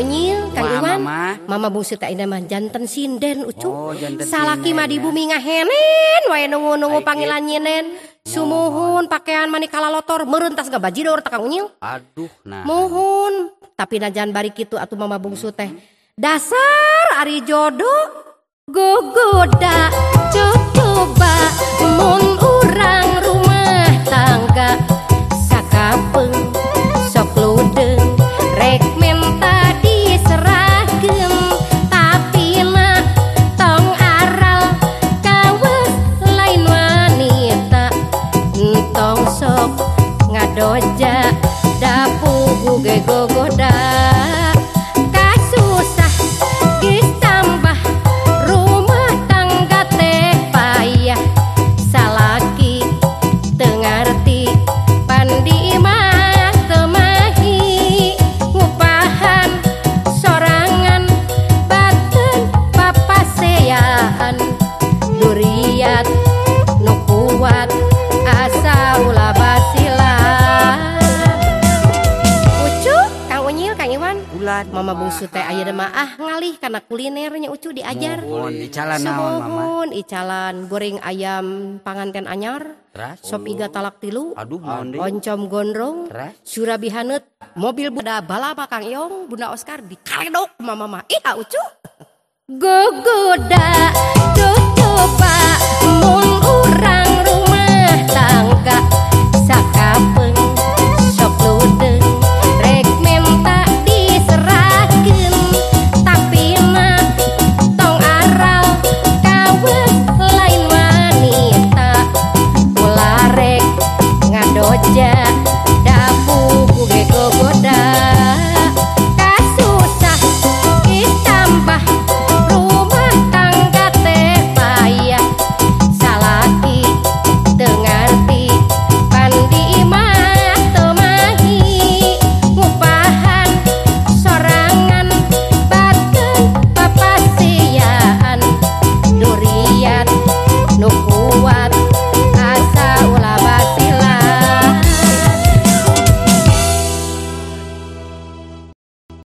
Unyil, Kang Iwan. Mama. Mama bungsu teh ini mah janten sinden ucu. Oh, Salaki mah di ya. bumi ngahenen, wae nunggu-nunggu panggilan nyinen. Sumuhun pakaian mani kalalotor meureun tas gabajidor teh Kang Unyil. Aduh, nah. Mohon, tapi najan bari kitu atuh mama bungsu teh. Dasar ari jodoh gogoda coba mun Mama Bungsu teh aya mah ah ngalih karena kulinernya ucu diajar. Mohon icalan goreng ayam panganten anyar sop iga talak tilu Aduh oncom gondrong Surabi haneut, mobil Buddha bala Pakang Yong Bunda Oscar dikaledok Mama Mama Ih ah, ucu. Gogoda tutup Pak